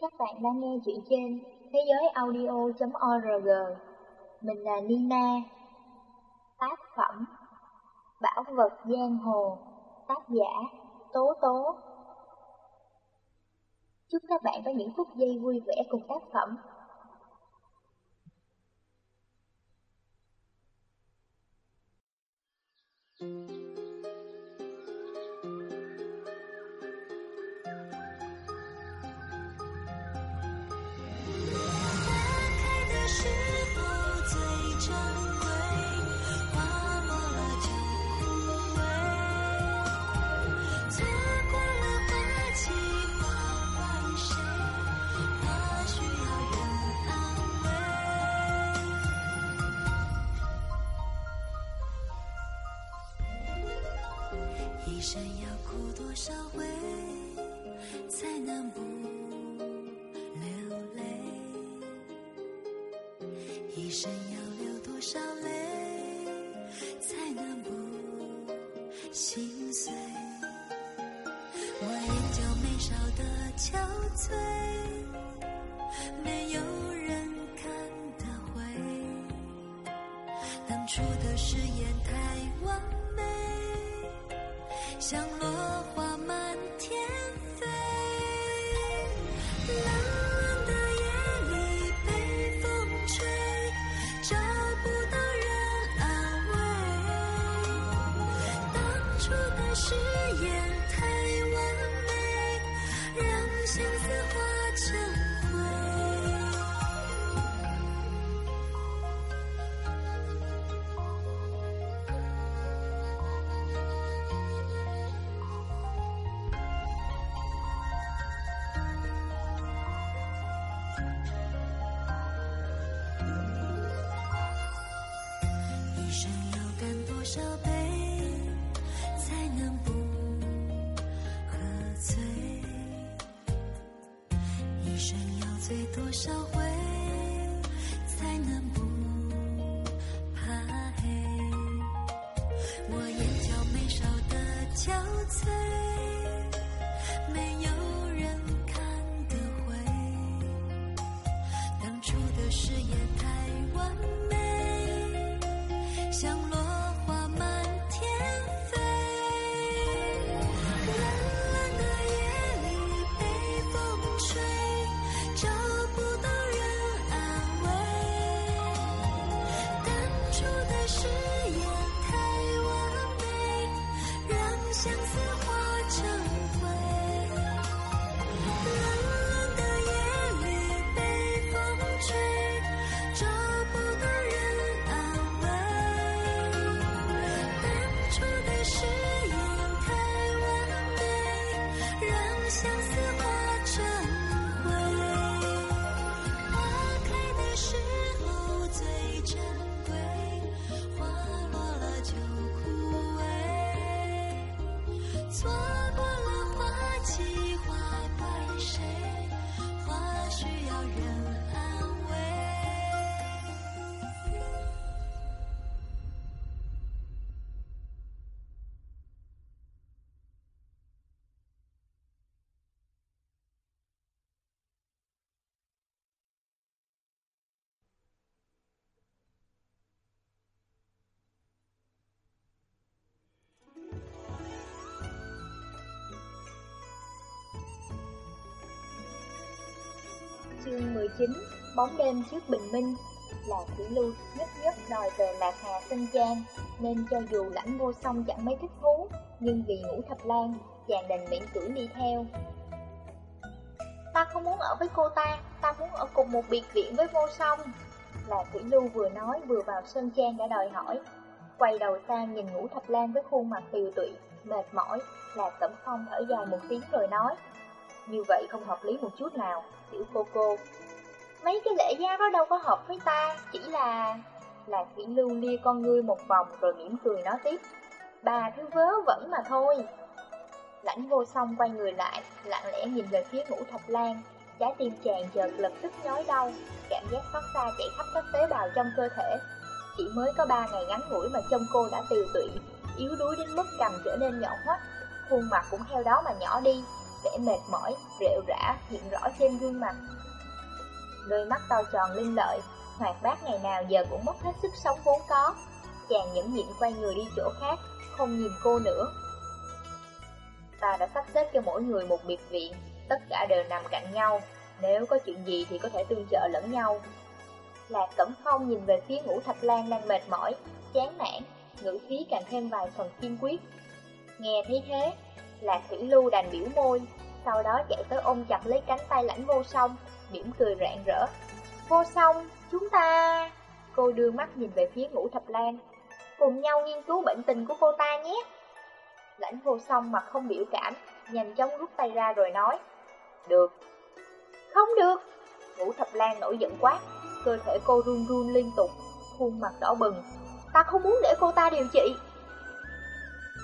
Các bạn đang nghe chuyện trên thế giới audio.org Mình là Nina. Tác phẩm Bảo vật giang hồ. Tác giả Tố Tố. Chúc các bạn có những phút giây vui vẻ cùng tác phẩm. 一我眼角眉梢的憔悴，没有人看得回。当初的誓言太完美。像憔悴，19 Bóng đêm trước bình minh. Là Thủy Lưu nhất nhất đòi về Lạc Hà Sơn Trang Nên cho dù lãnh vô song chẳng mấy thích thú Nhưng vì ngũ thập lan Chàng đành miễn cưỡng đi theo. Ta không muốn ở với cô ta Ta muốn ở cùng một biệt viện với vô song Là Thủy Lưu vừa nói vừa vào Sơn Trang đã đòi hỏi. Quay đầu sang nhìn ngũ thập lan với khuôn mặt tiều tụy, mệt mỏi Là Cẩm Phong thở dài một tiếng rồi nói Như vậy không hợp lý một chút nào Tiểu cô cô. Mấy cái lễ giáo đó đâu có hợp với ta Chỉ là... Là Thủy Lưu lia con ngươi một vòng rồi mỉm cười nói tiếp. Bà thứ vớ vẫn mà thôi. Lãnh vô song quay người lại Lặng lẽ nhìn về phía ngũ thập lan. Trái tim chàng chợt lập tức nhói đau Cảm giác xót xa chạy khắp các tế bào trong cơ thể. Chỉ mới có ba ngày ngắn ngủi mà trông cô đã tiều tụy Yếu đuối đến mức cầm trở nên nhỏ hoắt Khuôn mặt cũng theo đó mà nhỏ đi vẻ mệt mỏi, rệu rã hiện rõ trên gương mặt. Đôi mắt to tròn linh lợi, hoạt bát ngày nào giờ cũng mất hết sức sống vốn có. Chàng nhẫn nhịn quay người đi chỗ khác, không nhìn cô nữa. Ta đã sắp xếp cho mỗi người một biệt viện, tất cả đều nằm cạnh nhau. Nếu có chuyện gì thì có thể tương trợ lẫn nhau. Lạc Cẩm Phong nhìn về phía ngũ thạch lan đang mệt mỏi, chán nản, ngữ khí càng thêm vài phần kiên quyết. Nghe thấy thế, Lạc Thủy Lưu đành biểu môi, sau đó chạy tới ôm chặt lấy cánh tay lãnh vô song, mỉm cười rạng rỡ. Vô song, chúng ta... Cô đưa mắt nhìn về phía ngũ thập lan, cùng nhau nghiên cứu bệnh tình của cô ta nhé. Lãnh vô song mặt không biểu cảm, nhanh chóng rút tay ra rồi nói. Được. Không được. Ngũ thập lan nổi giận quát, cơ thể cô run run liên tục, khuôn mặt đỏ bừng. Ta không muốn để cô ta điều trị.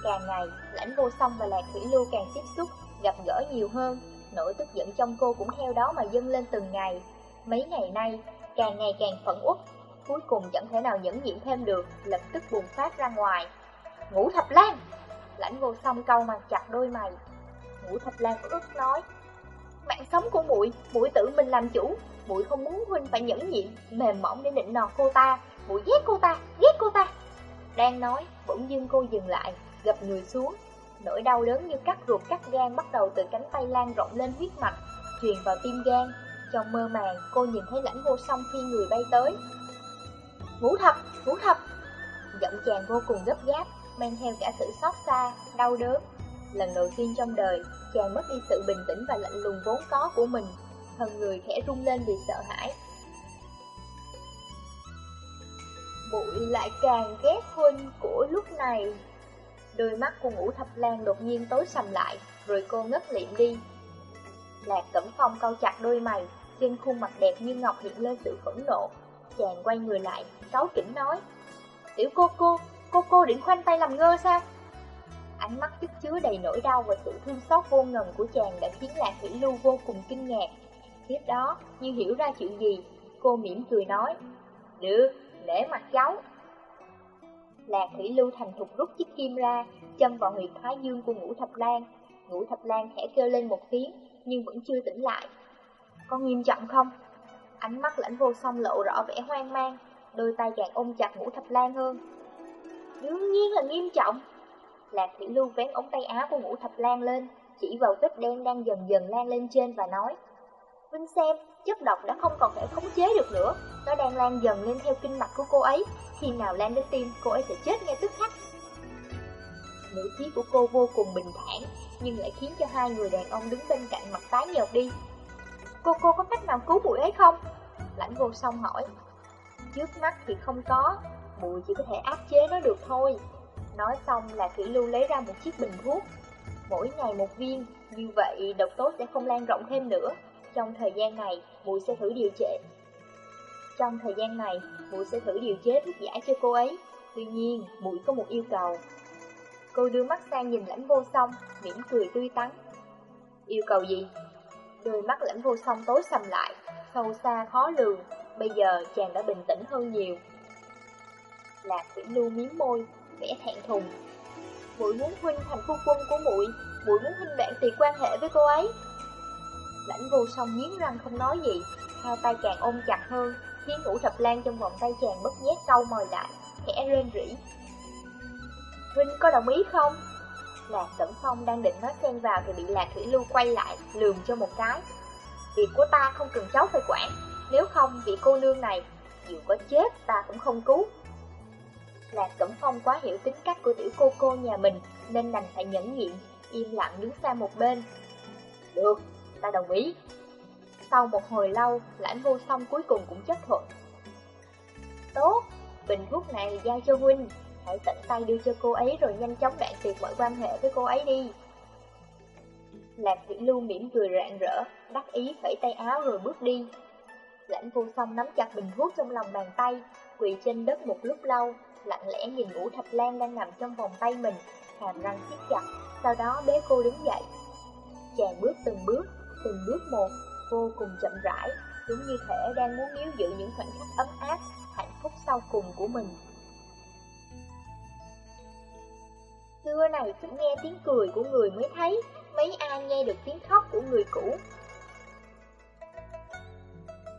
Càng ngày, lãnh vô song và lạc thủy lưu càng tiếp xúc, gặp gỡ nhiều hơn, nỗi tức giận trong cô cũng theo đó mà dâng lên từng ngày. Mấy ngày nay, càng ngày càng phẫn uất, cuối cùng chẳng thể nào nhẫn nhịn thêm được, lập tức bùng phát ra ngoài. Ngũ thập lan! Lãnh vô song câu mặt chặt đôi mày. Ngũ thập lan ước nói, mạng sống của muội, muội tự mình làm chủ, muội không muốn huynh phải nhẫn nhịn, mềm mỏng để nịnh nọt cô ta, muội ghét cô ta, ghét cô ta. Đang nói, bỗng dưng cô dừng lại, gập người xuống. Nỗi đau đớn như cắt ruột cắt gan bắt đầu từ cánh tay lan rộng lên huyết mạch, truyền vào tim gan. Trong mơ màng, cô nhìn thấy lãnh vô song khi người bay tới. Ngũ thập, ngũ thập! Giọng chàng vô cùng gấp gáp, mang theo cả sự xót xa, đau đớn. Lần đầu tiên trong đời, chàng mất đi sự bình tĩnh và lạnh lùng vốn có của mình. Thân người khẽ rung lên vì sợ hãi. Bụi lại càng ghét huynh của lúc này. Đôi mắt của ngũ thập lan đột nhiên tối sầm lại, rồi cô ngất liệm đi. Lạc Cẩm Phong cau chặt đôi mày, trên khuôn mặt đẹp như ngọc hiện lên sự phẫn nộ. Chàng quay người lại, cáu kỉnh nói, Tiểu cô cô, cô cô định khoanh tay làm ngơ sao? Ánh mắt chất chứa đầy nỗi đau và sự thương xót vô ngần của chàng đã khiến Lạc Thủy Lưu vô cùng kinh ngạc. Tiếp đó, như hiểu ra chuyện gì, cô mỉm cười nói, Được, để mặt cháu. Lạc Thủy Lưu thành thục rút chiếc kim ra, châm vào huyệt thái dương của ngũ thập lan. Ngũ thập lan khẽ kêu lên một tiếng, nhưng vẫn chưa tỉnh lại. Có nghiêm trọng không? Ánh mắt lãnh vô song lộ rõ vẻ hoang mang, đôi tay càng ôm chặt ngũ thập lan hơn. Đương nhiên là nghiêm trọng. Lạc Thủy Lưu vén ống tay áo của ngũ thập lan lên, chỉ vào vết đen đang dần dần lan lên trên và nói. Vinh xem, chất độc đã không còn thể khống chế được nữa, nó đang lan dần lên theo kinh mạch của cô ấy, khi nào lan đến tim, cô ấy sẽ chết ngay tức khắc. Nữ khí của cô vô cùng bình thản, nhưng lại khiến cho hai người đàn ông đứng bên cạnh mặt tái nhợt đi. Cô cô có cách nào cứu bụi ấy không? Lãnh vô song hỏi. Trước mắt thì không có, bụi chỉ có thể áp chế nó được thôi. Nói xong là Thủy Lưu lấy ra một chiếc bình thuốc. Mỗi ngày một viên, như vậy độc tố sẽ không lan rộng thêm nữa. Trong thời gian này, bụi sẽ thử điều trị. Trong thời gian này, bụi sẽ thử điều chế thuốc giải cho cô ấy. Tuy nhiên, bụi có một yêu cầu. Cô đưa mắt sang nhìn lãnh vô song, mỉm cười tươi tắn. Yêu cầu gì? Đôi mắt lãnh vô song tối sầm lại, sâu xa khó lường. Bây giờ chàng đã bình tĩnh hơn nhiều. Lạc Vĩ Lưu miếm môi, vẻ thẹn thùng. Muội muốn huynh thành phu quân của muội, muội muốn huynh bạn tuyệt quan hệ với cô ấy. Lãnh vô song nghiến răng không nói gì, hai tay càng ôm chặt hơn, khiến ngũ thập lan trong vòng tay chàng bất giác câu mời lại, khẽ rên rỉ. Huynh có đồng ý không? Lạc Cẩm Phong đang định nói xen vào thì bị Lạc Thủy Lưu quay lại, lườm cho một cái. Việc của ta không cần cháu phải quản, nếu không vị cô nương này, dù có chết ta cũng không cứu. Lạc Cẩm Phong quá hiểu tính cách của tiểu cô cô nhà mình nên đành phải nhẫn nhịn, im lặng đứng xa một bên. Được, ta đồng ý. Sau một hồi lâu, lãnh vô song cuối cùng cũng chấp thuận. Tốt, bình thuốc này giao cho huynh, hãy tận tay đưa cho cô ấy rồi nhanh chóng đoạn tuyệt mọi quan hệ với cô ấy đi. Lạc Vĩ Lưu mỉm cười rạng rỡ, đắc ý phẩy tay áo rồi bước đi. Lãnh vô song nắm chặt bình thuốc trong lòng bàn tay, quỳ trên đất một lúc lâu, lặng lẽ nhìn ngũ thập lan đang nằm trong vòng tay mình, hàm răng siết chặt, sau đó bế cô đứng dậy. Chàng bước từng bước, từng bước một, vô cùng chậm rãi, giống như thể đang muốn níu giữ những khoảnh khắc ấm áp, hạnh phúc sau cùng của mình. Xưa này chỉ nghe tiếng cười của người mới thấy, mấy ai nghe được tiếng khóc của người cũ.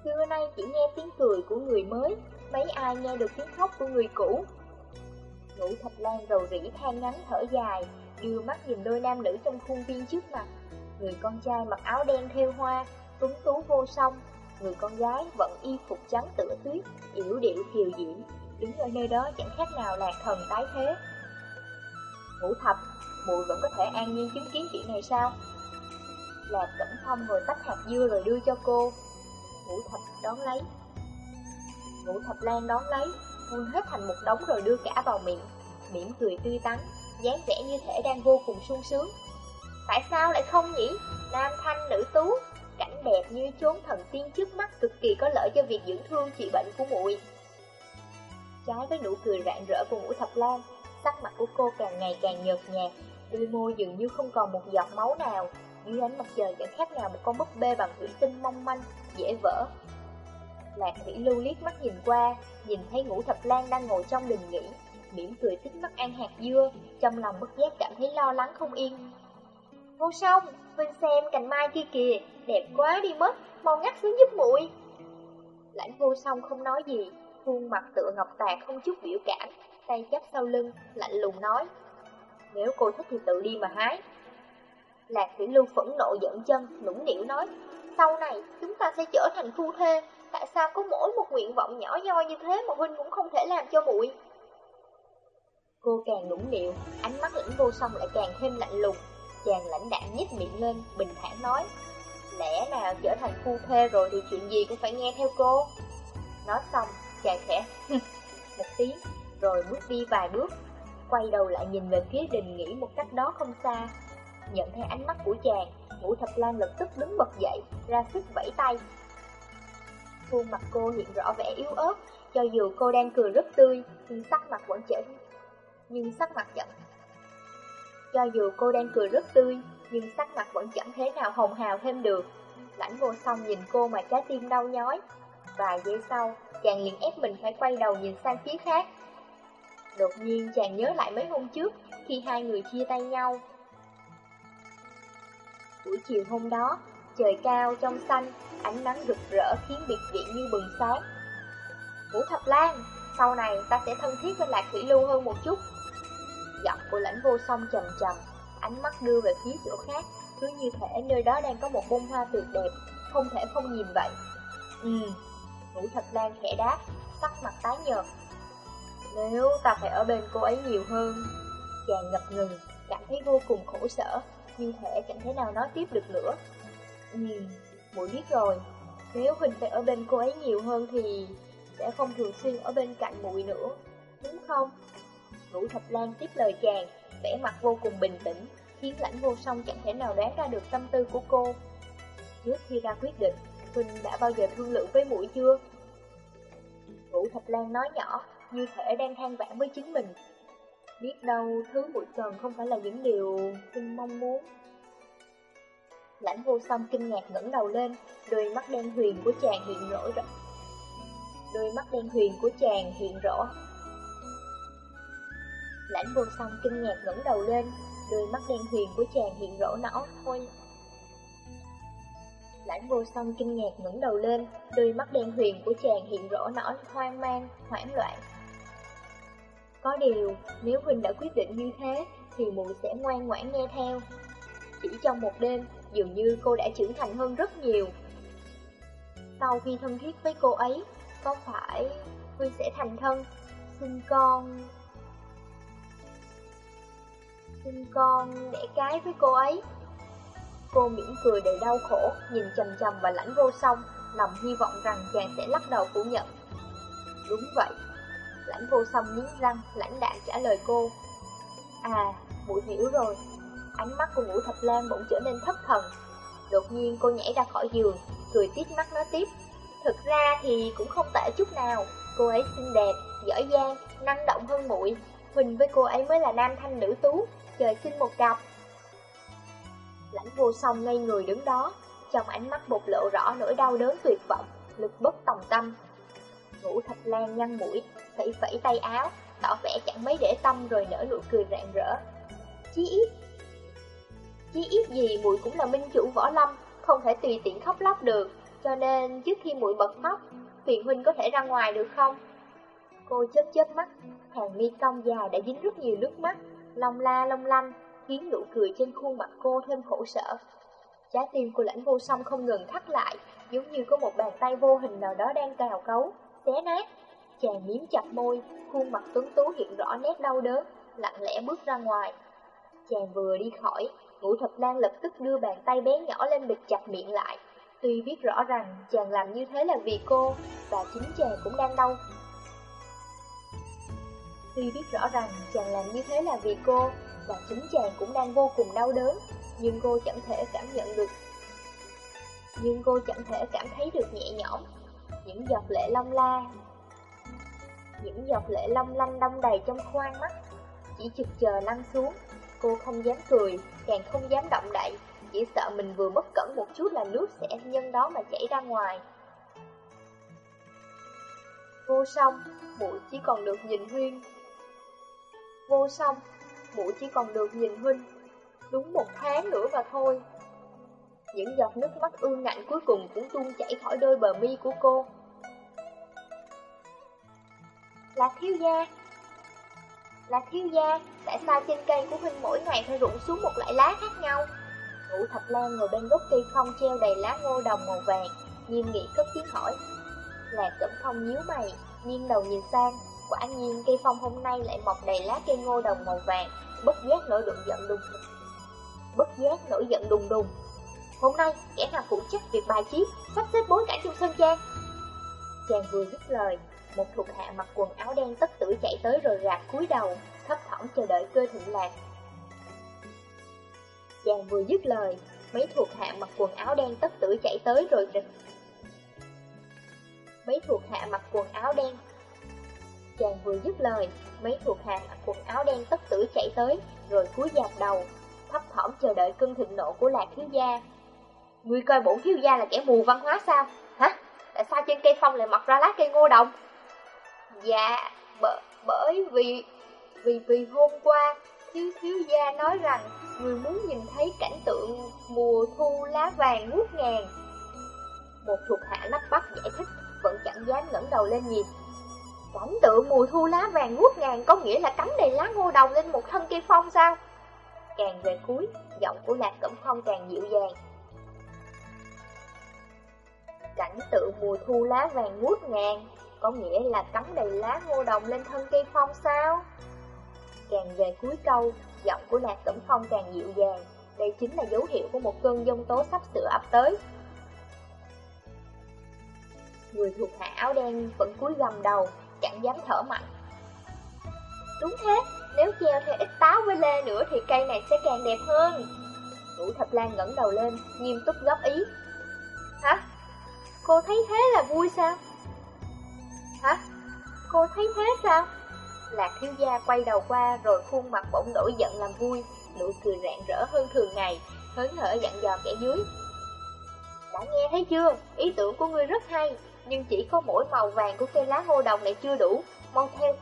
Xưa nay chỉ nghe tiếng cười của người mới, mấy ai nghe được tiếng khóc của người cũ. Ngũ Thạch Lan rầu rĩ than ngắn thở dài, đưa mắt nhìn đôi nam nữ trong khuôn viên trước mặt. Người con trai mặc áo đen theo hoa, tuấn tú vô song. Người con gái vẫn y phục trắng tựa tuyết, yểu điệu kiều diễm, đứng ở nơi đó chẳng khác nào là thần tái thế. Ngũ Thập, muội vẫn có thể an nhiên chứng kiến chuyện này sao? Lạc Cẩn Thông ngồi tách hạt dưa rồi đưa cho cô. Ngũ Thập đón lấy. Ngũ Thập Lan đón lấy, vun hết thành một đống rồi đưa cả vào miệng, miệng cười tươi tắn, dáng vẻ như thể đang vô cùng sung sướng. Tại sao lại không nhỉ? Nam thanh nữ tú, đẹp như chốn thần tiên trước mắt cực kỳ có lợi cho việc dưỡng thương trị bệnh của muội. Trái với nụ cười rạng rỡ của Ngũ Thập Lan, sắc mặt của cô càng ngày càng nhợt nhạt, đôi môi dường như không còn một giọt máu nào, dưới ánh mặt trời chẳng khác nào một con búp bê bằng thủy tinh mong manh, dễ vỡ. Lạc Thủy Lưu liếc mắt nhìn qua, nhìn thấy Ngũ Thập Lan đang ngồi trong đình nghỉ, mỉm cười tích mắt ăn hạt dưa, trong lòng bất giác cảm thấy lo lắng không yên. Vô song, Vinh xem cành mai kia kìa, đẹp quá đi mất, mau ngắt xuống giúp muội. Lãnh vô song không nói gì, khuôn mặt tựa ngọc tạc không chút biểu cảm, tay chắp sau lưng, lạnh lùng nói. Nếu cô thích thì tự đi mà hái. Lạc Thủy Lưu phẫn nộ giận chân, nũng nịu nói, sau này chúng ta sẽ trở thành phu thê, tại sao có mỗi một nguyện vọng nhỏ nhoi như thế mà Huynh cũng không thể làm cho muội? Cô càng nũng nịu, ánh mắt lãnh vô song lại càng thêm lạnh lùng. Chàng lãnh đạm nhếch miệng lên, bình thản nói, lẽ nào trở thành phu thê rồi thì chuyện gì cũng phải nghe theo cô. Nói xong, chàng khẽ một tiếng, rồi bước đi vài bước, quay đầu lại nhìn về phía đình nghỉ một cách đó không xa. Nhận thấy ánh mắt của chàng, ngũ thập lan lập tức đứng bật dậy, ra sức vẫy tay. Khuôn mặt cô hiện rõ vẻ yếu ớt, cho dù cô đang cười rất tươi, nhưng sắc mặt vẫn chảy nhưng sắc mặt chẳng cho dù cô đang cười rất tươi, nhưng sắc mặt vẫn chẳng thế nào hồng hào thêm được. Lãnh vô song nhìn cô mà trái tim đau nhói. Vài giây sau, chàng liền ép mình phải quay đầu nhìn sang phía khác. Đột nhiên chàng nhớ lại mấy hôm trước, khi hai người chia tay nhau. Buổi chiều hôm đó, trời cao trong xanh, ánh nắng rực rỡ khiến biệt viện như bừng sáng. Vũ Thập Lan, sau này ta sẽ thân thiết với Lạc Thủy Lưu hơn một chút. Giọng của lãnh vô song trầm trầm, ánh mắt đưa về phía chỗ khác, cứ như thể nơi đó đang có một bông hoa tuyệt đẹp, không thể không nhìn vậy. Ừ, Ngũ Thập Lan khẽ đáp, sắc mặt tái nhợt. Nếu ta phải ở bên cô ấy nhiều hơn, chàng ngập ngừng, cảm thấy vô cùng khổ sở, nhưng thể chẳng thể nào nói tiếp được nữa. Ừ, muội biết rồi, nếu Huỳnh phải ở bên cô ấy nhiều hơn thì sẽ không thường xuyên ở bên cạnh muội nữa, đúng không? Ngũ Thập Lan tiếp lời chàng, vẻ mặt vô cùng bình tĩnh, khiến lãnh vô song chẳng thể nào đoán ra được tâm tư của cô. Trước khi ra quyết định, Huynh đã bao giờ thương lượng với mũi chưa? Ngũ Thập Lan nói nhỏ, như thể đang than vãn với chính mình. Biết đâu thứ mũi cần không phải là những điều Huynh mong muốn. Lãnh vô song kinh ngạc ngẩng đầu lên, đôi mắt đen huyền của chàng hiện rõ rõ. Đôi mắt đen huyền của chàng hiện rõ Lãnh vô song kinh ngạc ngẩng đầu lên, đôi mắt đen huyền của chàng hiện rõ nỏ thôi. Lãnh vô song kinh ngạc ngẩng đầu lên, đôi mắt đen huyền của chàng hiện rõ nỏ hoang mang, hoảng loạn. Có điều, nếu Huỳnh đã quyết định như thế, thì muội sẽ ngoan ngoãn nghe theo. Chỉ trong một đêm, dường như cô đã trưởng thành hơn rất nhiều. Sau khi thân thiết với cô ấy, có phải Huynh sẽ thành thân, sinh con sinh con đẻ cái với cô ấy. Cô mỉm cười đầy đau khổ, nhìn chầm chầm và lãnh vô song, lòng hy vọng rằng chàng sẽ lắc đầu phủ nhận. Đúng vậy. Lãnh vô song nghiến răng, lãnh đạm trả lời cô. À, mũi hiểu rồi. Ánh mắt của ngũ thập lan bỗng trở nên thất thần. Đột nhiên cô nhảy ra khỏi giường, cười tít mắt nói tiếp. Thực ra thì cũng không tệ chút nào. Cô ấy xinh đẹp, giỏi giang, năng động hơn muội. Huỳnh với cô ấy mới là nam thanh nữ tú, trời sinh một cặp. Lãnh vô song ngây người đứng đó, trong ánh mắt bộc lộ rõ nỗi đau đớn tuyệt vọng, lực bất tòng tâm. Ngũ thạch lan nhăn mũi, phẩy phẩy tay áo, tỏ vẻ chẳng mấy để tâm rồi nở nụ cười rạng rỡ. Chí ít, Chí ít gì muội cũng là minh chủ võ lâm, không thể tùy tiện khóc lóc được, cho nên trước khi muội bật khóc, phiền huynh có thể ra ngoài được không? Cô chớp chớp mắt, hàng mi cong dài đã dính rất nhiều nước mắt, long la long lanh, khiến nụ cười trên khuôn mặt cô thêm khổ sở. Trái tim của lãnh vô song không ngừng thắt lại, giống như có một bàn tay vô hình nào đó đang cào cấu, xé nát. Chàng miếm chặt môi, khuôn mặt tuấn tú hiện rõ nét đau đớn, lặng lẽ bước ra ngoài. Chàng vừa đi khỏi, ngũ thập lan lập tức đưa bàn tay bé nhỏ lên bịt chặt miệng lại. Tuy biết rõ rằng chàng làm như thế là vì cô, và chính chàng cũng đang đau. Tuy biết rõ rằng chàng làm như thế là vì cô, và chính chàng cũng đang vô cùng đau đớn, nhưng cô chẳng thể cảm nhận được. Nhưng cô chẳng thể cảm thấy được nhẹ nhõm. Những giọt lệ long la, những giọt lệ long lanh đông đầy trong khoang mắt, chỉ trực chờ lăn xuống. Cô không dám cười, càng không dám động đậy, chỉ sợ mình vừa bất cẩn một chút là nước sẽ nhân đó mà chảy ra ngoài. Vô song, mũi chỉ còn được nhìn Huyên. Vô song, mũi chỉ còn được nhìn Huynh. Đúng một tháng nữa mà thôi. Những giọt nước mắt ương ngạnh cuối cùng cũng tuôn chảy khỏi đôi bờ mi của cô. Là thiếu gia. Là thiếu gia, tại sao trên cây của Huynh mỗi ngày phải rụng xuống một loại lá khác nhau? Ngũ thập lan ngồi bên gốc cây phong treo đầy lá ngô đồng màu vàng, nghiêm nghị cất tiếng hỏi. Lạc cẩm phong nhíu mày, nghiêng đầu nhìn sang, quả nhiên cây phong hôm nay lại mọc đầy lá cây ngô đồng màu vàng, bất giác nổi đụng giận đùng Bất giác nổi giận đùng đùng. Hôm nay, kẻ nào phụ trách việc bài trí, sắp xếp bối cảnh trong sân trang. Chàng vừa dứt lời, một thuộc hạ mặc quần áo đen tất tử chạy tới rồi rạp cúi đầu, thấp thỏm chờ đợi cơ thịnh lạc. Chàng vừa dứt lời, mấy thuộc hạ mặc quần áo đen tất tử chạy tới rồi rịch. Mấy thuộc hạ mặc quần áo đen Chàng vừa dứt lời, mấy thuộc hạ mặc quần áo đen tất tử chạy tới, rồi cúi dạp đầu, thấp thỏm chờ đợi cơn thịnh nộ của lạc thiếu gia. Ngươi coi bổn thiếu gia là kẻ mù văn hóa sao? Hả? Tại sao trên cây phong lại mọc ra lá cây ngô đồng? Dạ, bởi, bởi vì... Vì vì hôm qua, thiếu thiếu gia nói rằng người muốn nhìn thấy cảnh tượng mùa thu lá vàng ngút ngàn. Một thuộc hạ lắp bắp giải thích, vẫn chẳng dám ngẩng đầu lên nhìn. Cảnh tượng mùa thu lá vàng ngút ngàn có nghĩa là cắm đầy lá ngô đồng lên một thân cây phong sao? Càng về cuối, giọng của Lạc Cẩm Phong càng dịu dàng. Cảnh tượng mùa thu lá vàng ngút ngàn có nghĩa là cắm đầy lá ngô đồng lên thân cây phong sao? Càng về cuối câu, giọng của Lạc Cẩm Phong càng dịu dàng. Đây chính là dấu hiệu của một cơn giông tố sắp sửa ập tới. Người thuộc hạ áo đen vẫn cúi gầm đầu, chẳng dám thở mạnh. Đúng thế, nếu treo thêm ít táo với lê nữa thì cây này sẽ càng đẹp hơn. Ngũ Thập Lan ngẩng đầu lên, nghiêm túc góp ý. Hả? Cô thấy thế là vui sao? Hả? Cô thấy thế sao? Lạc thiếu gia quay đầu qua rồi khuôn mặt bỗng đổi giận làm vui, nụ cười rạng rỡ hơn thường ngày, hớn hở dặn dò kẻ dưới. Đã nghe thấy chưa? Ý tưởng của ngươi rất hay, nhưng chỉ có mỗi màu vàng của cây lá ngô đồng này chưa đủ, mau theo.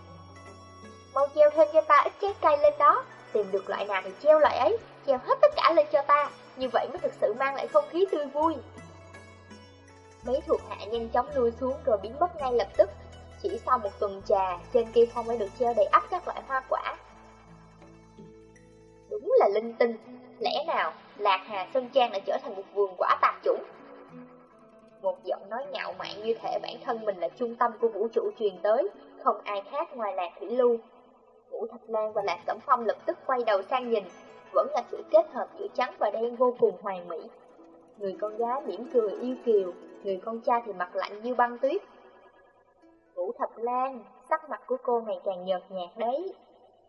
Mau treo thêm cho ta ít trái cây lên đó, tìm được loại nào thì treo loại ấy, treo hết tất cả lên cho ta, như vậy mới thực sự mang lại không khí tươi vui. Mấy thuộc hạ nhanh chóng lui xuống rồi biến mất ngay lập tức. Chỉ sau một tuần trà, trên cây phong đã được treo đầy ắp các loại hoa quả. Đúng là linh tinh, lẽ nào Lạc Hà Sơn Trang đã trở thành một vườn quả tạp chủng? Một giọng nói ngạo mạn như thể bản thân mình là trung tâm của vũ trụ truyền tới, không ai khác ngoài Lạc Thủy Lưu. Vũ Thạch Lan và Lạc Cẩm Phong lập tức quay đầu sang nhìn, vẫn là sự kết hợp giữa trắng và đen vô cùng hoàn mỹ. Người con gái mỉm cười yêu kiều, người con trai thì mặt lạnh như băng tuyết. Vũ Thập Lan, sắc mặt của cô ngày càng nhợt nhạt đấy.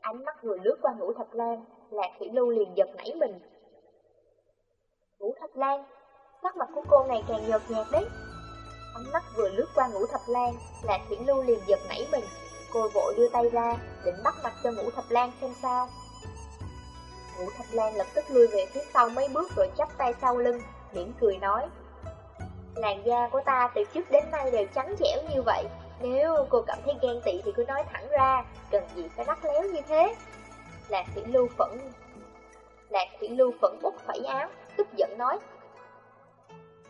Ánh mắt vừa lướt qua Ngũ Thập Lan, Lạc Thủy Lưu liền giật nảy mình. Ngũ Thập Lan, sắc mặt của cô ngày càng nhợt nhạt đấy. Ánh mắt vừa lướt qua Ngũ Thập Lan, Lạc Thủy Lưu liền giật nảy mình. Cô vội đưa tay ra, định bắt mặt cho Ngũ Thập Lan xem sao. Ngũ Thập Lan lập tức lui về phía sau mấy bước rồi chắp tay sau lưng, mỉm cười nói. Làn da của ta từ trước đến nay đều trắng trẻo như vậy, nếu cô cảm thấy ghen tị thì cứ nói thẳng ra, cần gì phải rắc léo như thế. Lạc Thủy Lưu phẫn Lạc Thủy Lưu phẫn bút phẩy áo, tức giận nói.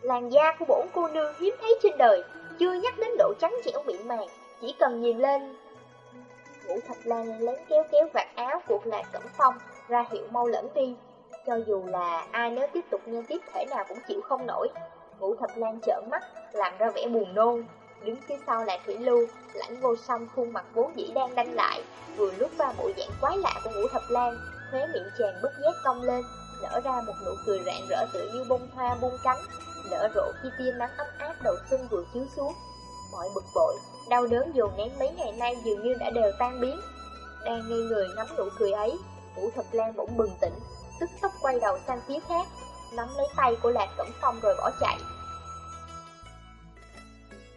Làn da của bổn cô nương hiếm thấy trên đời, chưa nhắc đến độ trắng trẻo mịn màng, chỉ cần nhìn lên. Ngũ Thạch Lan lén kéo kéo vạt áo của Lạc Cẩm Phong ra hiệu mau lẫn đi. Cho dù là ai nếu tiếp tục nghe tiếp thể nào cũng chịu không nổi. Ngũ Thạch Lan trợn mắt, làm ra vẻ buồn nôn. Đứng phía sau là Thủy Lưu, lãnh vô song khuôn mặt vốn dĩ đang đanh lại, vừa lúc qua bộ dạng quái lạ của Ngũ Thập Lan, khóe miệng chàng bất giác cong lên, nở ra một nụ cười rạng rỡ tựa như bông hoa buông cánh, nở rộ khi tia nắng ấm áp đầu xuân vừa chiếu xuống. Mọi bực bội, đau đớn dồn nén mấy ngày nay dường như đã đều tan biến. Đang ngây người ngắm nụ cười ấy, vũ Thập Lan bỗng bừng tỉnh, tức tốc quay đầu sang phía khác, nắm lấy tay của Lạc Cẩm Phong rồi bỏ chạy.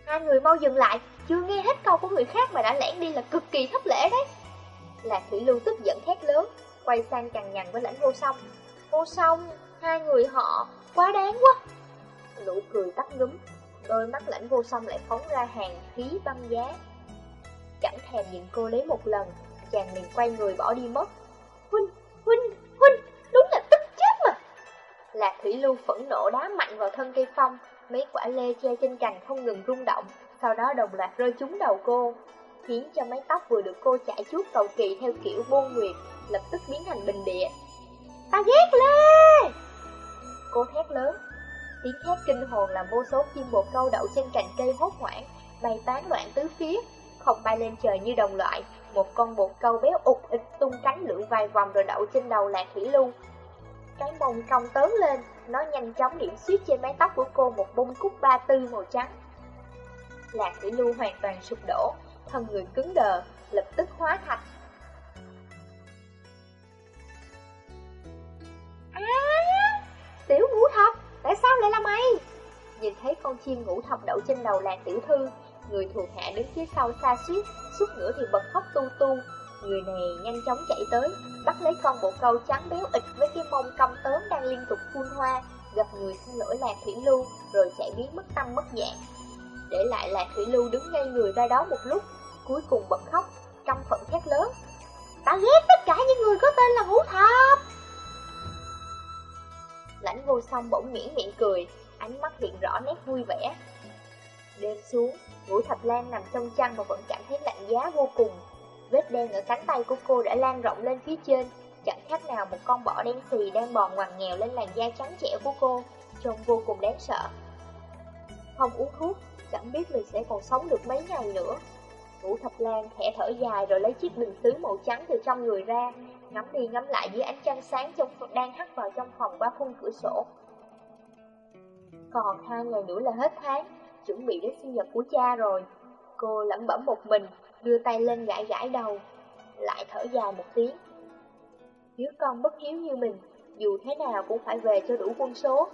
Hai người mau dừng lại, chưa nghe hết câu của người khác mà đã lẻn đi là cực kỳ thất lễ đấy. Lạc Thủy Lưu tức giận thét lớn, quay sang cằn nhằn với lãnh vô song. Vô song, hai người họ, quá đáng quá. Nụ cười tắt ngúm, đôi mắt lãnh vô song lại phóng ra hàng khí băng giá. Chẳng thèm nhìn cô lấy một lần, chàng liền quay người bỏ đi mất. Huynh, huynh, huynh, đúng là tức chết mà. Lạc Thủy Lưu phẫn nộ đá mạnh vào thân cây phong, mấy quả lê che trên cành không ngừng rung động, sau đó đồng loạt rơi trúng đầu cô, khiến cho mái tóc vừa được cô chải chuốt cầu kỳ theo kiểu bôn nguyệt, lập tức biến thành bình địa. Ta ghét lê! Cô thét lớn, tiếng thét kinh hồn làm vô số chim bồ câu đậu trên cành cây hốt hoảng, bay tán loạn tứ phía, không bay lên trời như đồng loại. Một con bồ câu béo ụt ịt tung cánh lượn vài vòng rồi đậu trên đầu lạc thủy lưu. Cái mông cong tớn lên, nó nhanh chóng điểm suýt trên mái tóc của cô một bông cúc ba tư màu trắng. Lạc thủy lưu hoàn toàn sụp đổ, thân người cứng đờ, lập tức hóa thạch. À, tiểu ngũ thập, tại sao lại là mày? Nhìn thấy con chim ngủ thầm đậu trên đầu lạc tiểu thư, người thuộc hạ đứng phía sau xa suýt, suốt nửa thì bật khóc tu tu. Người này nhanh chóng chạy tới, bắt lấy con bộ câu trắng béo ịch với cái mông cong tớm đang liên tục phun hoa, gặp người xin lỗi lạc thủy lưu, rồi chạy biến mất tâm mất dạng. Để lại lạc thủy lưu đứng ngay người ra đó một lúc, cuối cùng bật khóc, căm phận thét lớn. Ta ghét tất cả những người có tên là ngũ thập! Lãnh vô song bỗng miễn miệng cười, ánh mắt hiện rõ nét vui vẻ. Đêm xuống, Vũ thập lan nằm trong chăn mà vẫn cảm thấy lạnh giá vô cùng. Vết đen ở cánh tay của cô đã lan rộng lên phía trên, chẳng khác nào một con bọ đen xì đang bò ngoằn nghèo lên làn da trắng trẻo của cô, trông vô cùng đáng sợ. Không uống thuốc, chẳng biết mình sẽ còn sống được mấy ngày nữa. Vũ thập lan khẽ thở dài rồi lấy chiếc bình xứ màu trắng từ trong người ra, ngắm đi ngắm lại dưới ánh trăng sáng trong đang hắt vào trong phòng qua khung cửa sổ. Còn hai ngày nữa là hết tháng, chuẩn bị đến sinh nhật của cha rồi. Cô lẩm bẩm một mình, đưa tay lên gãi gãi đầu, lại thở dài một tiếng. Đứa con bất hiếu như mình, dù thế nào cũng phải về cho đủ quân số.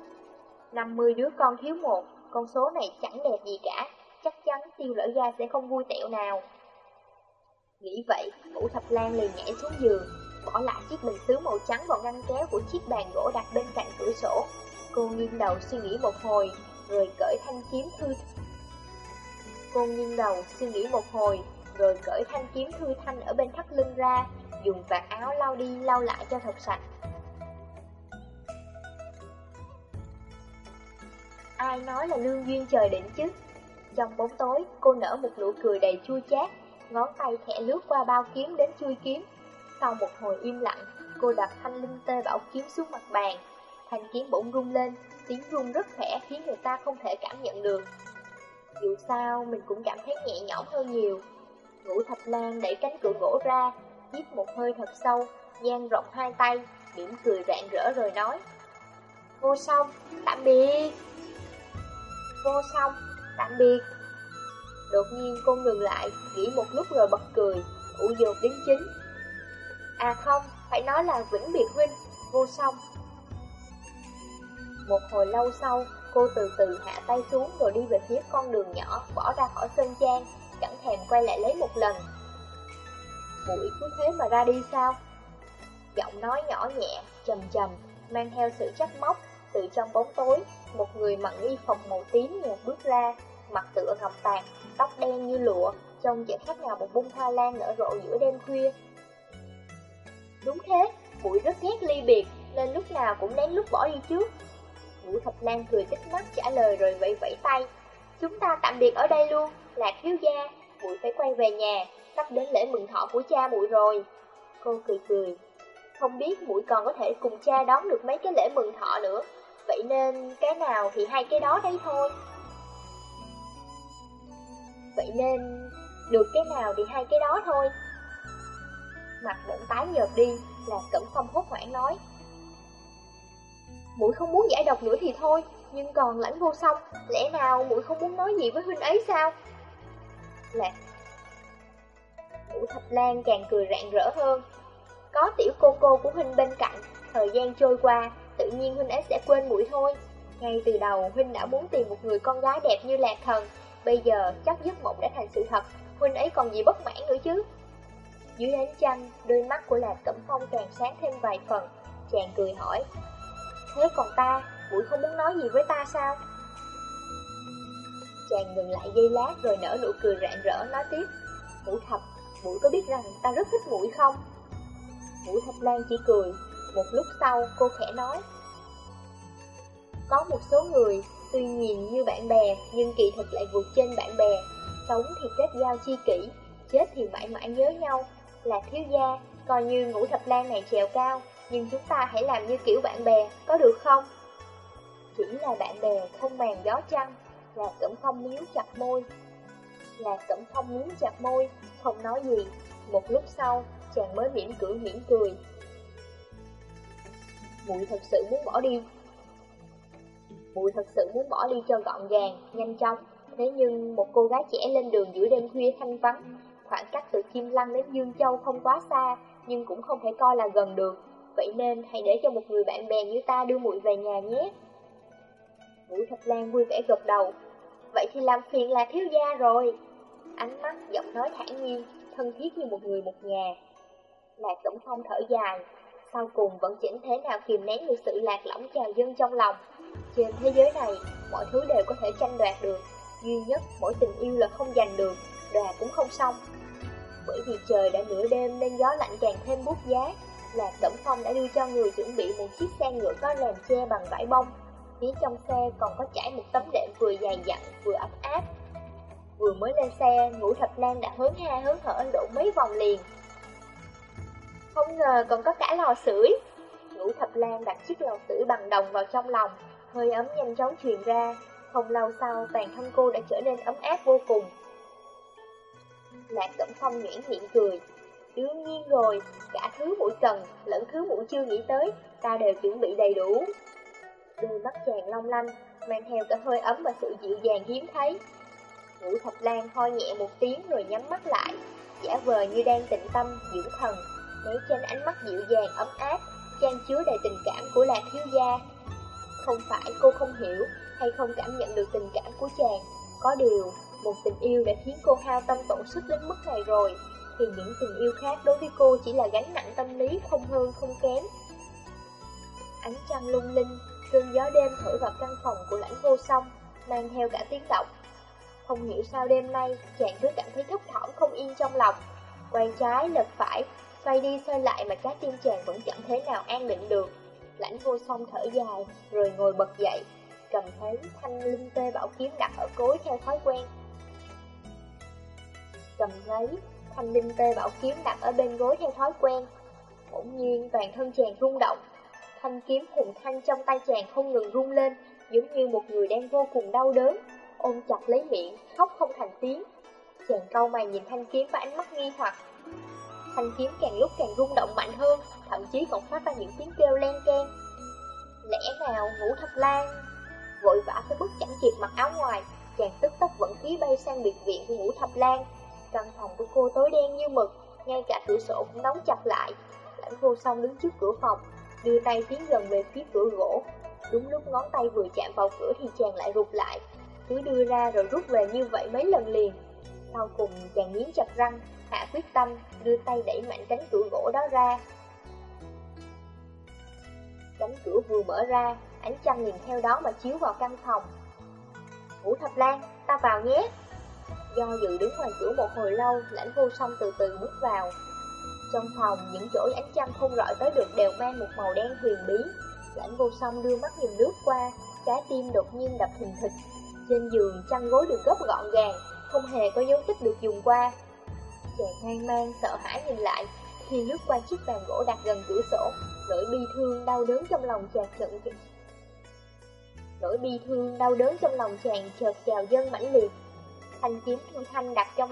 50 đứa con thiếu một, con số này chẳng đẹp gì cả, chắc chắn tiêu lỡ gia sẽ không vui tẹo nào. Nghĩ vậy, Vũ thập lan liền nhảy xuống giường, bỏ lại chiếc bình sứ màu trắng vào ngăn kéo của chiếc bàn gỗ đặt bên cạnh cửa sổ. Cô nghiêng đầu suy nghĩ một hồi, rồi cởi thanh kiếm thư Cô nghiêng đầu suy nghĩ một hồi, rồi cởi thanh kiếm thư thanh ở bên thắt lưng ra, dùng vạt áo lau đi lau lại cho thật sạch. Ai nói là lương duyên trời định chứ? Trong bóng tối, cô nở một nụ cười đầy chua chát, ngón tay khẽ lướt qua bao kiếm đến chui kiếm. Sau một hồi im lặng, cô đặt thanh linh tê bảo kiếm xuống mặt bàn. Thanh kiếm bỗng rung lên, tiếng rung rất khẽ khiến người ta không thể cảm nhận được. Dù sao, mình cũng cảm thấy nhẹ nhõm hơn nhiều. Ngũ thập lan đẩy cánh cửa gỗ ra, hít một hơi thật sâu, dang rộng hai tay, mỉm cười rạng rỡ rồi nói. Vô song, tạm biệt. Vô song, tạm biệt. Đột nhiên cô ngừng lại, nghĩ một lúc rồi bật cười, ủ dột đến chính. À không, phải nói là vĩnh biệt huynh, vô song. Một hồi lâu sau, cô từ từ hạ tay xuống rồi đi về phía con đường nhỏ, bỏ ra khỏi sân trang, chẳng thèm quay lại lấy một lần. Bụi cứ thế mà ra đi sao? Giọng nói nhỏ nhẹ, trầm trầm, mang theo sự trách móc, từ trong bóng tối, một người mặc y phục màu tím nhạt bước ra, mặt tựa ngọc tàn, tóc đen như lụa, trông chẳng khác nào một bông hoa lan nở rộ giữa đêm khuya. Đúng thế, bụi rất ghét ly biệt, nên lúc nào cũng lén lút bỏ đi trước. Ngũ Thập Lan cười tích mắt trả lời rồi vẫy vẫy tay. Chúng ta tạm biệt ở đây luôn, Lạc thiếu gia, muội phải quay về nhà, sắp đến lễ mừng thọ của cha muội rồi. Cô cười cười, không biết muội còn có thể cùng cha đón được mấy cái lễ mừng thọ nữa, vậy nên cái nào thì hai cái đó đấy thôi. Vậy nên được cái nào thì hai cái đó thôi. Mặt bỗng tái nhợt đi, là cẩn Phong hốt hoảng nói. Mũi không muốn giải độc nữa thì thôi, nhưng còn lãnh vô song, lẽ nào mũi không muốn nói gì với huynh ấy sao? Lạc Ngũ Thập Lan càng cười rạng rỡ hơn. Có tiểu cô cô của huynh bên cạnh, thời gian trôi qua, tự nhiên huynh ấy sẽ quên mũi thôi. Ngay từ đầu, huynh đã muốn tìm một người con gái đẹp như Lạc Thần, bây giờ chắc giấc mộng đã thành sự thật, huynh ấy còn gì bất mãn nữa chứ. Dưới ánh trăng, đôi mắt của Lạc Cẩm Phong càng sáng thêm vài phần, chàng cười hỏi. Thế còn ta, mũi không muốn nói gì với ta sao? Chàng ngừng lại giây lát rồi nở nụ cười rạng rỡ nói tiếp. Mũi thập, mũi có biết rằng ta rất thích mũi không? Mũi thập lan chỉ cười, một lúc sau cô khẽ nói. Có một số người, tuy nhìn như bạn bè, nhưng kỳ thực lại vượt trên bạn bè. Sống thì kết giao chi kỷ, chết thì mãi mãi nhớ nhau. Là thiếu gia, coi như ngũ thập lan này trèo cao, nhưng chúng ta hãy làm như kiểu bạn bè, có được không? Chỉ là bạn bè, không màng gió trăng, là cẩm không miếu chặt môi. Là cẩm không miếu chặt môi, không nói gì. Một lúc sau, chàng mới mỉm cười mỉm cười. Mụi thật sự muốn bỏ đi. Mụi thật sự muốn bỏ đi cho gọn gàng, nhanh chóng. Thế nhưng một cô gái trẻ lên đường giữa đêm khuya thanh vắng, khoảng cách từ Kim Lăng đến Dương Châu không quá xa, nhưng cũng không thể coi là gần được. Vậy nên hãy để cho một người bạn bè như ta đưa muội về nhà nhé. Mũi Thập Lan vui vẻ gật đầu. Vậy thì làm phiền là thiếu gia rồi. Ánh mắt, giọng nói thản nhiên, thân thiết như một người một nhà. Lạc tổng Phong thở dài, sau cùng vẫn chẳng thế nào kìm nén được sự lạc lõng trào dâng trong lòng. Trên thế giới này, mọi thứ đều có thể tranh đoạt được, duy nhất mỗi tình yêu là không giành được, đoạt cũng không xong. Bởi vì trời đã nửa đêm nên gió lạnh càng thêm bút giá, Lạc Tổng Phong đã đưa cho người chuẩn bị một chiếc xe ngựa có rèm che bằng vải bông. Phía trong xe còn có trải một tấm đệm vừa dài dặn vừa ấm áp. Vừa mới lên xe, ngũ thập lan đã hớn ha hớn hở đổ mấy vòng liền. Không ngờ còn có cả lò sưởi. Ngũ thập lan đặt chiếc lò sưởi bằng đồng vào trong lòng, hơi ấm nhanh chóng truyền ra. Không lâu sau, toàn thân cô đã trở nên ấm áp vô cùng. Lạc Cẩm Phong nhuyễn miệng cười, Đương nhiên rồi, cả thứ mũi cần, lẫn thứ mũi chưa nghĩ tới, ta đều chuẩn bị đầy đủ. Đôi mắt chàng long lanh, mang theo cả hơi ấm và sự dịu dàng hiếm thấy. Ngũ thập lan ho nhẹ một tiếng rồi nhắm mắt lại, giả vờ như đang tịnh tâm, dưỡng thần, Mấy trên ánh mắt dịu dàng ấm áp, trang chứa đầy tình cảm của lạc thiếu gia. Không phải cô không hiểu hay không cảm nhận được tình cảm của chàng, có điều, một tình yêu đã khiến cô hao tâm tổn sức đến mức này rồi thì những tình yêu khác đối với cô chỉ là gánh nặng tâm lý không hơn không kém. Ánh trăng lung linh, cơn gió đêm thổi vào căn phòng của lãnh vô song, mang theo cả tiếng động. Không hiểu sao đêm nay, chàng cứ cảm thấy thấp thỏm không yên trong lòng. Quay trái, lật phải, xoay đi xoay lại mà trái tim chàng vẫn chẳng thế nào an định được. Lãnh vô song thở dài, rồi ngồi bật dậy, cầm thấy thanh linh tê bảo kiếm đặt ở cối theo thói quen. Cầm lấy, Thanh linh tê bảo kiếm đặt ở bên gối theo thói quen. Bỗng nhiên toàn thân chàng rung động. Thanh kiếm hùng thanh trong tay chàng không ngừng rung lên, giống như một người đang vô cùng đau đớn, ôm chặt lấy miệng, khóc không thành tiếng. Chàng cau mày nhìn thanh kiếm với ánh mắt nghi hoặc. Thanh kiếm càng lúc càng rung động mạnh hơn, thậm chí còn phát ra những tiếng kêu len keng. Lẽ nào ngủ thập lan? Vội vã phải bước chẳng kịp mặc áo ngoài, chàng tức tốc vận khí bay sang biệt viện của ngũ thập lan, Căn phòng của cô tối đen như mực, ngay cả cửa sổ cũng đóng chặt lại. Lãnh vô song đứng trước cửa phòng, đưa tay tiến gần về phía cửa gỗ. Đúng lúc ngón tay vừa chạm vào cửa thì chàng lại rụt lại, cứ đưa ra rồi rút về như vậy mấy lần liền. Sau cùng chàng nghiến chặt răng, hạ quyết tâm, đưa tay đẩy mạnh cánh cửa gỗ đó ra. Cánh cửa vừa mở ra, ánh trăng nhìn theo đó mà chiếu vào căn phòng. Vũ thập lan, ta vào nhé. Do dự đứng ngoài cửa một hồi lâu, lãnh vô song từ từ bước vào. Trong phòng, những chỗ ánh trăng không rọi tới được đều mang một màu đen huyền bí. Lãnh vô song đưa mắt nhìn lướt qua, trái tim đột nhiên đập thình thịch. Trên giường, chăn gối được gấp gọn gàng, không hề có dấu tích được dùng qua. Chàng hoang mang, sợ hãi nhìn lại, khi lướt qua chiếc bàn gỗ đặt gần cửa sổ, nỗi bi thương, đau đớn trong lòng chàng trận Nỗi bi thương, đau đớn trong lòng chàng chợt trào dâng mãnh liệt. Thanh kiếm thư thanh đặt trong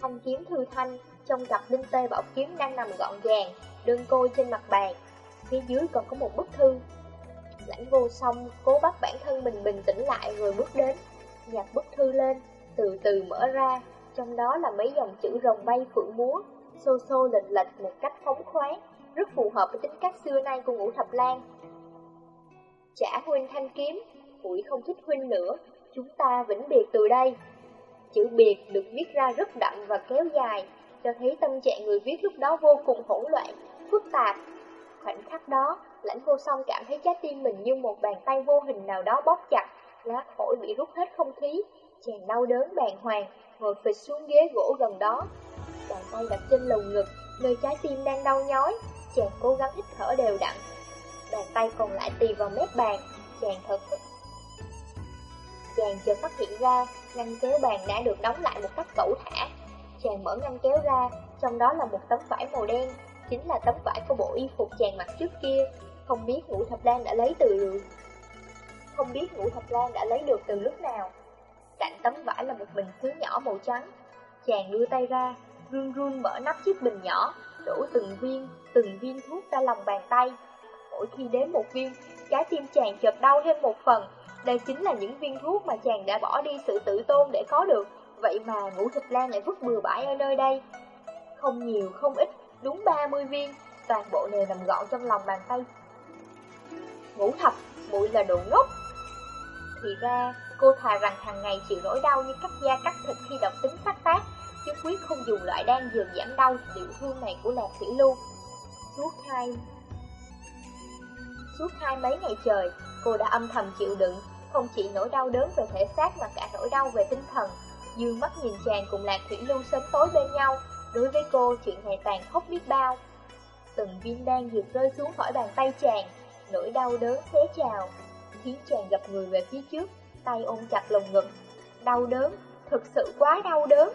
Thanh kiếm thư thanh trong cặp linh tê bảo kiếm đang nằm gọn gàng, đơn côi trên mặt bàn. Phía dưới còn có một bức thư. Lãnh vô song cố bắt bản thân mình bình tĩnh lại rồi bước đến, nhặt bức thư lên, từ từ mở ra, trong đó là mấy dòng chữ rồng bay phượng múa, xô xô lệch lệch một cách phóng khoáng, rất phù hợp với tính cách xưa nay của ngũ thập lan. Trả huynh thanh kiếm, mũi không thích huynh nữa, chúng ta vĩnh biệt từ đây. Chữ biệt được viết ra rất đậm và kéo dài, cho thấy tâm trạng người viết lúc đó vô cùng hỗn loạn, phức tạp. Khoảnh khắc đó, lãnh vô song cảm thấy trái tim mình như một bàn tay vô hình nào đó bóp chặt, lá phổi bị rút hết không khí, chàng đau đớn bàng hoàng, ngồi phịch xuống ghế gỗ gần đó. Bàn tay đặt trên lồng ngực, nơi trái tim đang đau nhói, chàng cố gắng hít thở đều đặn. Bàn tay còn lại tì vào mép bàn, chàng thật Chàng chợt phát hiện ra, ngăn kéo bàn đã được đóng lại một cách cẩu thả. Chàng mở ngăn kéo ra, trong đó là một tấm vải màu đen, chính là tấm vải của bộ y phục chàng mặc trước kia, không biết ngũ thập lan đã lấy từ không biết ngũ thập lan đã lấy được từ lúc nào. Cạnh tấm vải là một bình sứ nhỏ màu trắng. Chàng đưa tay ra, run run mở nắp chiếc bình nhỏ, đổ từng viên, từng viên thuốc ra lòng bàn tay. Mỗi khi đến một viên, trái tim chàng chợt đau thêm một phần. Đây chính là những viên thuốc mà chàng đã bỏ đi sự tự tôn để có được. Vậy mà ngũ thập lan lại vứt bừa bãi ở nơi đây. Không nhiều, không ít, đúng 30 viên, toàn bộ đều nằm gọn trong lòng bàn tay. Ngũ thập, muội là đồ ngốc. Thì ra, cô thà rằng hàng ngày chịu nỗi đau như cắt da cắt thịt khi độc tính phát tác, chứ quyết không dùng loại đan dược giảm đau liệu thương này của lạc sĩ lưu. Suốt hai Suốt hai mấy ngày trời, cô đã âm thầm chịu đựng, không chỉ nỗi đau đớn về thể xác mà cả nỗi đau về tinh thần. Dương mắt nhìn chàng cùng Lạc Thủy Lưu sớm tối bên nhau, đối với cô chuyện này tàn khốc biết bao. Từng viên đan dược rơi xuống khỏi bàn tay chàng, nỗi đau đớn xé trào, khiến chàng gặp người về phía trước, tay ôm chặt lồng ngực. Đau đớn, thực sự quá đau đớn.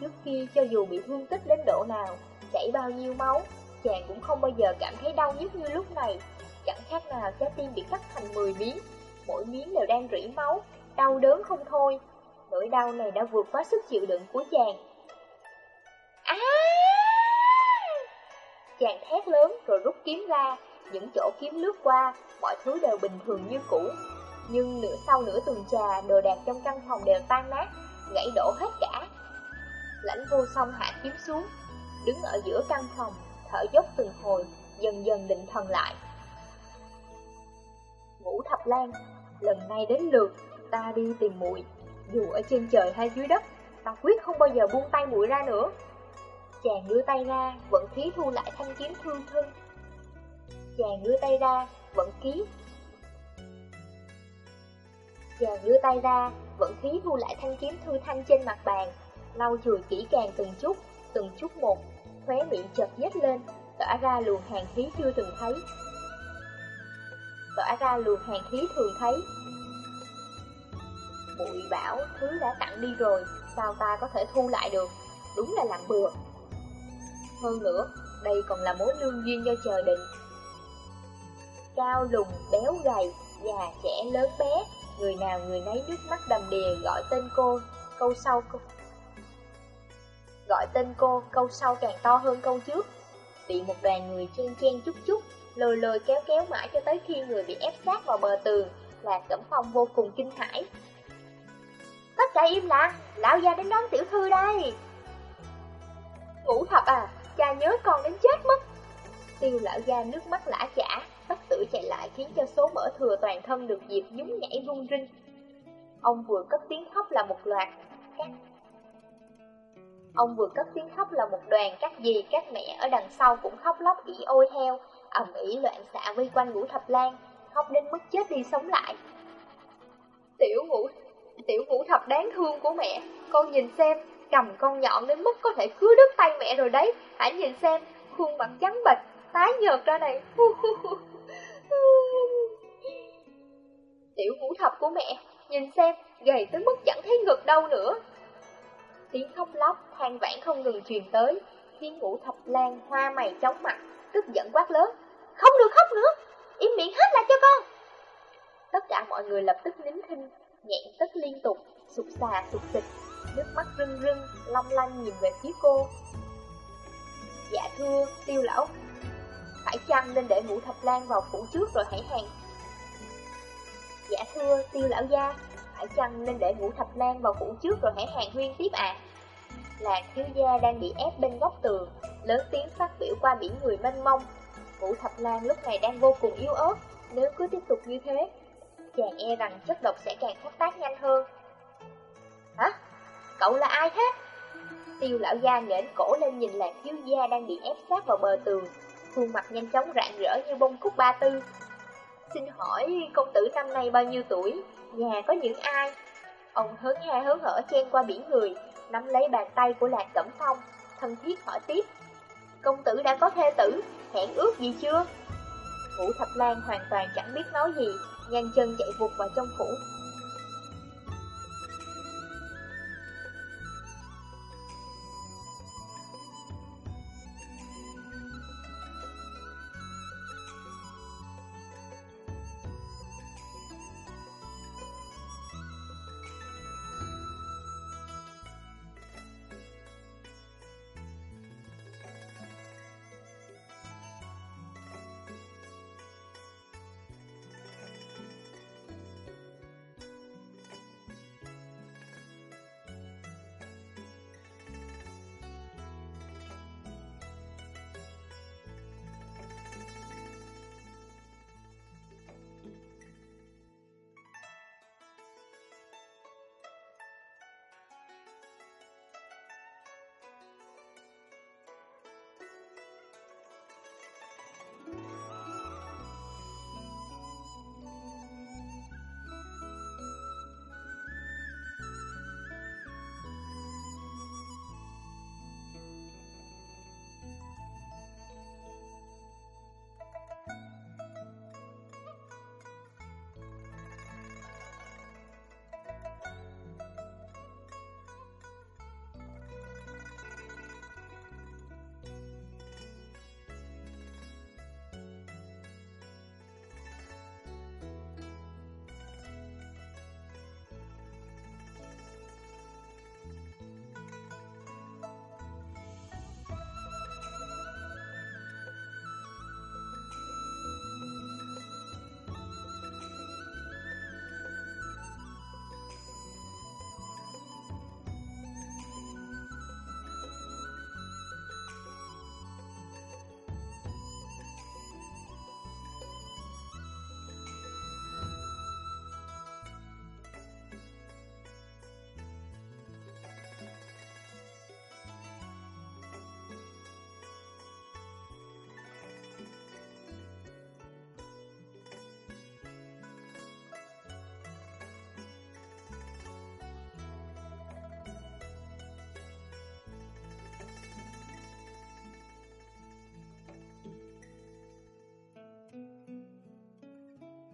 Trước kia cho dù bị thương tích đến độ nào, chảy bao nhiêu máu, chàng cũng không bao giờ cảm thấy đau nhất như lúc này. Chẳng khác nào trái tim bị cắt thành 10 miếng, mỗi miếng đều đang rỉ máu, đau đớn không thôi. Nỗi đau này đã vượt quá sức chịu đựng của chàng. À! Chàng thét lớn rồi rút kiếm ra, những chỗ kiếm lướt qua, mọi thứ đều bình thường như cũ. Nhưng nửa sau nửa tuần trà, đồ đạc trong căn phòng đều tan nát, gãy đổ hết cả. Lãnh vô song hạ kiếm xuống, đứng ở giữa căn phòng, thở dốc từng hồi, dần dần định thần lại. Ngũ thập lan, lần này đến lượt, ta đi tìm muội dù ở trên trời hay dưới đất, ta quyết không bao giờ buông tay muội ra nữa. Chàng đưa tay ra, vận khí thu lại thanh kiếm thương thân. Chàng đưa tay ra, vận khí. Chàng đưa tay ra, vận khí thu lại thanh kiếm thư thanh trên mặt bàn, lau chùi kỹ càng từng chút, từng chút một, khóe miệng chợt nhếch lên, tỏa ra luồng hàng khí chưa từng thấy. Tỏa ra luồng hàng khí thường thấy, Bụi bảo thứ đã tặng đi rồi, sao ta có thể thu lại được, đúng là làm bừa. Hơn nữa, đây còn là mối lương duyên do trời định. Cao lùng, béo gầy, già trẻ lớn bé, người nào người nấy nước mắt đầm đìa gọi tên cô, câu sau câu... Gọi tên cô, câu sau càng to hơn câu trước. Bị một đoàn người chen chen chút chút, lôi lôi kéo kéo mãi cho tới khi người bị ép sát vào bờ tường, là Cẩm Phong vô cùng kinh hãi, Tất cả im lặng, lão gia đến đón tiểu thư đây. Ngủ thật à, cha nhớ con đến chết mất. Tiêu lão gia nước mắt lã chả, bất tử chạy lại khiến cho số mỡ thừa toàn thân được dịp nhúng nhảy rung rinh. Ông vừa cất tiếng khóc là một loạt các Ông vừa cất tiếng khóc là một đoàn các dì, các mẹ ở đằng sau cũng khóc lóc ỉ ôi heo, ầm ĩ loạn xạ vây quanh ngũ thập lan, khóc đến mức chết đi sống lại. Tiểu ngũ tiểu ngũ thập đáng thương của mẹ, con nhìn xem, cầm con nhọn đến mức có thể cứa đứt tay mẹ rồi đấy. Hãy nhìn xem, khuôn mặt trắng bệch, tái nhợt ra này. Tiểu ngũ thập của mẹ, nhìn xem, gầy tới mức chẳng thấy ngực đâu nữa. Tiếng khóc lóc, than vãn không ngừng truyền tới, khiến ngũ thập lan hoa mày chóng mặt, tức giận quát lớn. Không được khóc nữa, im miệng hết là cho con. Tất cả mọi người lập tức nín thinh, nhẹn tức liên tục, sụt xà sụt xịt, nước mắt rưng rưng, long lanh nhìn về phía cô. Dạ thưa, tiêu lão, phải chăng nên để ngũ thập lan vào phủ trước rồi hãy hàng? Dạ thưa, tiêu lão gia, phải chăng nên để ngũ thập lan vào phủ trước rồi hãy hàng huyên tiếp à? Lạc thiếu gia đang bị ép bên góc tường, lớn tiếng phát biểu qua biển người mênh mông. Vũ thập lan lúc này đang vô cùng yếu ớt, nếu cứ tiếp tục như thế, chàng e rằng chất độc sẽ càng phát tác nhanh hơn. Hả? Cậu là ai thế? Tiêu lão gia nhện cổ lên nhìn lạc thiếu gia đang bị ép sát vào bờ tường, khuôn mặt nhanh chóng rạng rỡ như bông cúc ba tư. Xin hỏi công tử năm nay bao nhiêu tuổi? Nhà có những ai? Ông hớn ha hớn hở chen qua biển người, nắm lấy bàn tay của Lạc Cẩm Phong, thân thiết hỏi tiếp. Công tử đã có thê tử, hẹn ước gì chưa? Ngũ Thập Lan hoàn toàn chẳng biết nói gì, nhanh chân chạy vụt vào trong phủ,